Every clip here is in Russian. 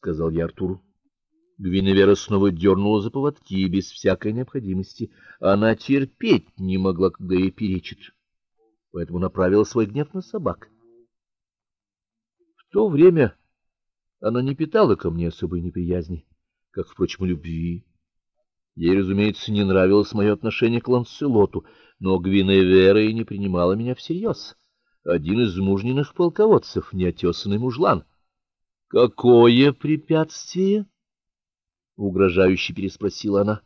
сказал я Артуру. Гвиневера снова дернула за поводки без всякой необходимости. Она терпеть не могла, когда ей перечат. Поэтому направила свой гнев на собак. В то время она не питала ко мне особой неприязни, как, впрочем, любви. Ей, разумеется, не нравилось мое отношение к Ланселоту, но Гвиневера и не принимала меня всерьез. Один из мужниных полководцев, неотесанный мужлан. Какое препятствие? угрожающе переспросила она.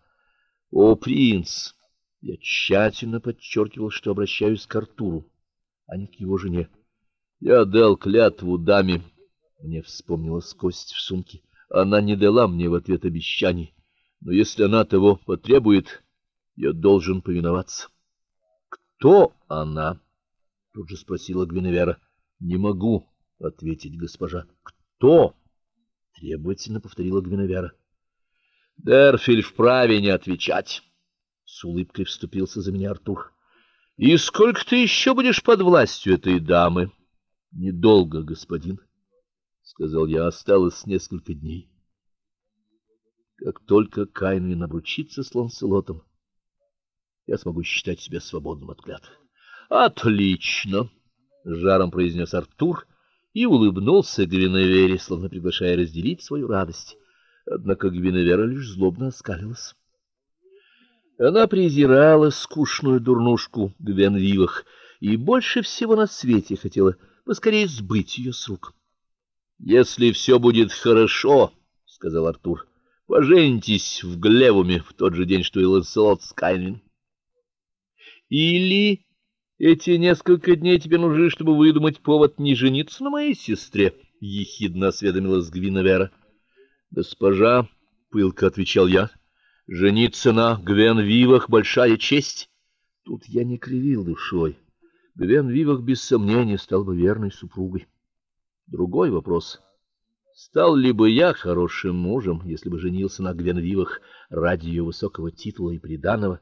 О, принц, я тщательно подчеркивал, что обращаюсь к Артуру, а не к его жене. Я дал клятву даме. Мне вспомнилась кость в сумке. Она не дала мне в ответ обещаний, но если она того потребует, я должен повиноваться. Кто она? тут же спросила Гвиневера. Не могу ответить, госпожа. Кто? требовательно повторила Гвиневера. Дерфель вправе не отвечать. С улыбкой вступился за меня Артур. И сколько ты еще будешь под властью этой дамы? Недолго, господин, сказал я. Осталось несколько дней. Как только Каин обручится с Ланселотом, я смогу считать себя свободным от клятвы. Отлично, жаром произнес Артур и улыбнулся Гвиневере, словно приглашая разделить свою радость. Однако Гвиневера лишь злобно оскалилась. Она презирала скучную дурнушку Гвенвивах и больше всего на свете хотела поскорее сбыть ее с рук. Если все будет хорошо, сказал Артур. Поженитесь в Глевуме в тот же день, что и Ланселот Скайнин. Или эти несколько дней тебе нужны, чтобы выдумать повод не жениться на моей сестре, ехидно осведомилась Гвиневера. Госпожа, пылко отвечал я. Жениться на Гвен Вивах большая честь. Тут я не кривил душой. Гвен Вивах без сомнения стал бы верной супругой. Другой вопрос: стал ли бы я хорошим мужем, если бы женился на Гвен Вивах ради ее высокого титула и приданого,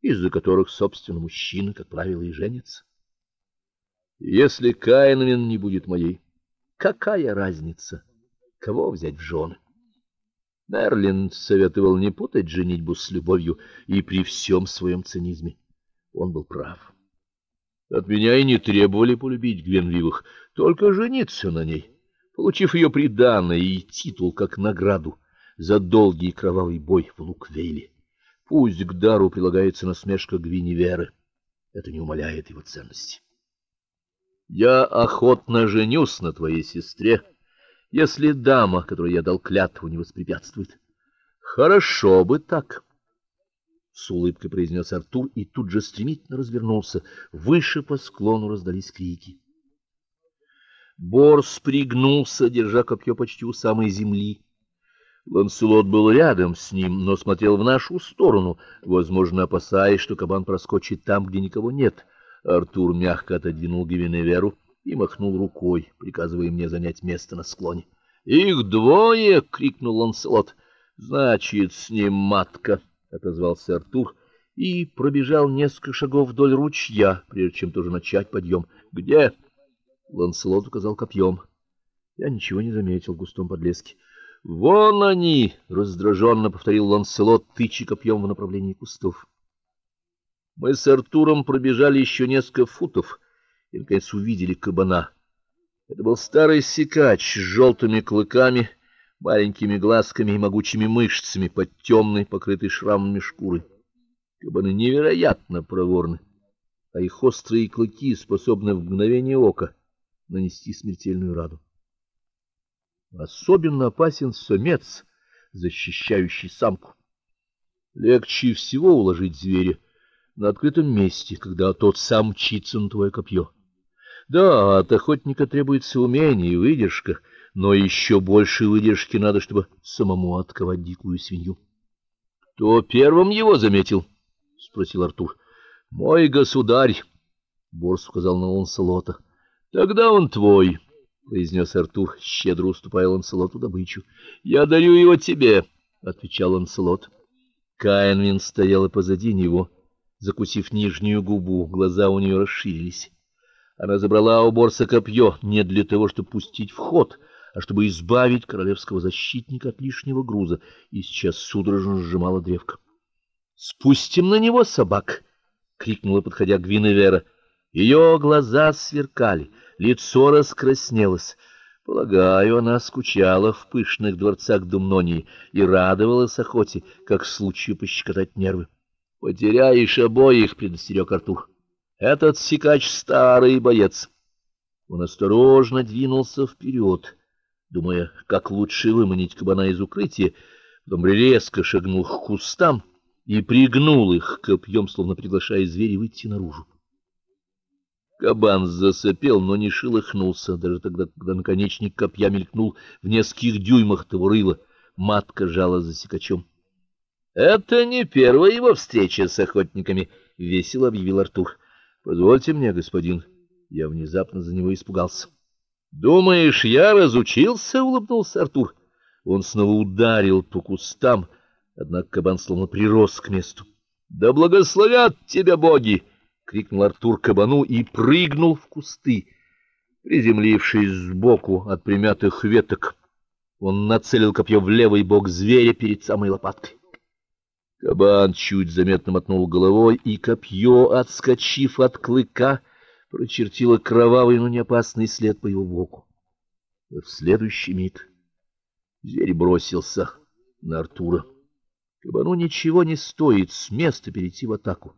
из-за которых собственно мужчина, как правило, и женится? Если Каинвин не будет моей, какая разница, кого взять в жены? Мерлин советовал не путать женитьбу с любовью, и при всем своем цинизме он был прав. От меня и не требовали полюбить Гвенвивых, только жениться на ней, получив ее приданое и титул как награду за долгий кровавый бой в Луквейле. Пусть к дару прилагается насмешка Гвиневеры, это не умаляет его ценности. Я охотно женюсь на твоей сестре если дама, которой я дал клятву, не воспрепятствует. Хорошо бы так, с улыбкой произнес Артур и тут же стремительно развернулся. Выше по склону раздались крики. Борс пригнулся, держа копье почти у самой земли. Ланселот был рядом с ним, но смотрел в нашу сторону, возможно, опасаясь, что кабан проскочит там, где никого нет. Артур мягко отодвинул Гвиневеру и махнул рукой, приказывая мне занять место на склоне. "Их двое!" крикнул Ланселот. "Значит, с ним матка", отозвался Артур и пробежал несколько шагов вдоль ручья, прежде чем тоже начать подъем. "Где?" Ланселот указал копьем. Я ничего не заметил в густом подлеске. "Вон они!" раздраженно повторил Ланселот, тыча копьем в направлении кустов. Мы с Артуром пробежали еще несколько футов и наконец увидели кабана. Это был старый сикач с желтыми клыками, маленькими глазками и могучими мышцами под темной, покрытой шрамами шкурой. Кабаны невероятно проворны, а их острые клыки способны в мгновение ока нанести смертельную рану. Особенно опасен самец, защищающий самку. Легче всего уложить зверя на открытом месте, когда тот сам мчится на твое копье. Да, от охотника требуется умение и выдержка, но еще больше выдержки надо, чтобы самому отковать дикую свинью. Кто первым его заметил? спросил Артур. Мой государь, Борс указал на Ланселота. Тогда он твой, произнес Артур, щедро уступая Ланселоту добычу. Я дарю его тебе, отвечал Ланселот. Каинвин стояла позади него, закусив нижнюю губу, глаза у нее расширились. Она забрала у Борса копье не для того, чтобы пустить в ход, а чтобы избавить королевского защитника от лишнего груза, и сейчас судорожно сжимала древко. "Спустим на него собак", крикнула, подходя к Гвиневера. Ее глаза сверкали, лицо раскраснелось. Полагаю, она скучала в пышных дворцах Думнонии и радовалась охоте, как случаю пощекотать нервы. Потеряешь обоих, предостерег Артур. Этот сикач старый боец. Он осторожно двинулся вперед, думая, как лучше выманить кабана из укрытия, потом резко шагнул к кустам и пригнул их копьем, словно приглашая зверя выйти наружу. Кабан засопел, но не шелохнулся, даже тогда, когда наконечник копья мелькнул в нескольких дюймах того рыла, матка жала за сикачом. Это не первая его встреча с охотниками, весело объявил Артур. Позвольте мне, господин. Я внезапно за него испугался. Думаешь, я разучился, улыбнулся Артур. Он снова ударил по кустам, однако кабан словно прирос к месту. Да благословят тебя боги, крикнул Артур кабану и прыгнул в кусты. Приземлившись сбоку от примятых веток, он нацелил копье в левый бок зверя перед самой лопаткой. Кабан чуть заметно мотнул головой, и копье, отскочив от клыка, прочертила кровавый, но не опасный след по его боку. В следующий миг зверь бросился на Артура. Кабану ничего не стоит с места перейти в атаку.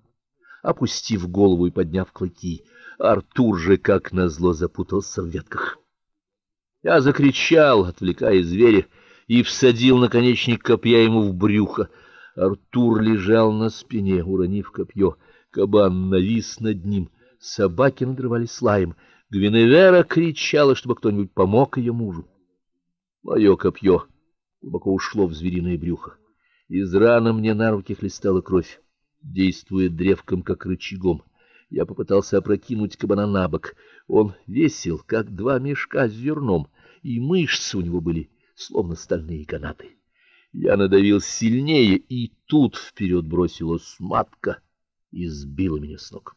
Опустив голову и подняв клыки, Артур же как назло запутался в ветках. Я закричал, отвлекая зверя, и всадил наконечник копья ему в брюхо. Артур лежал на спине, уронив копье. Кабан навис над ним. Собаки надрывались лаем. Гвиневера кричала, чтобы кто-нибудь помог ее мужу. Мое копье глубоко ушло в звериное брюхо. Из раны мне на руки хлестала кровь, действуя древком как рычагом. Я попытался опрокинуть кабана на бок. Он весил, как два мешка с зерном, и мышцы у него были словно стальные канаты. Я надавил сильнее, и тут вперед бросилась матка и сбила меня с ног.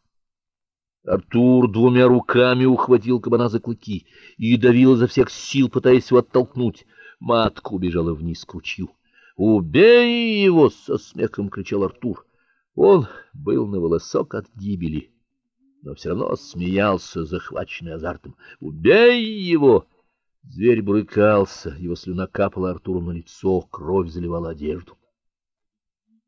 Артур двумя руками ухватил кабана за клыки и давил изо всех сил, пытаясь его оттолкнуть. Матка убежала вниз к ручью. "Убей его!" со смехом кричал Артур. Он был на волосок от гибели, но все равно смеялся, захваченный азартом. "Убей его!" Зверь брыкался, его слюна капала Артуру на лицо, кровь заливала одежду.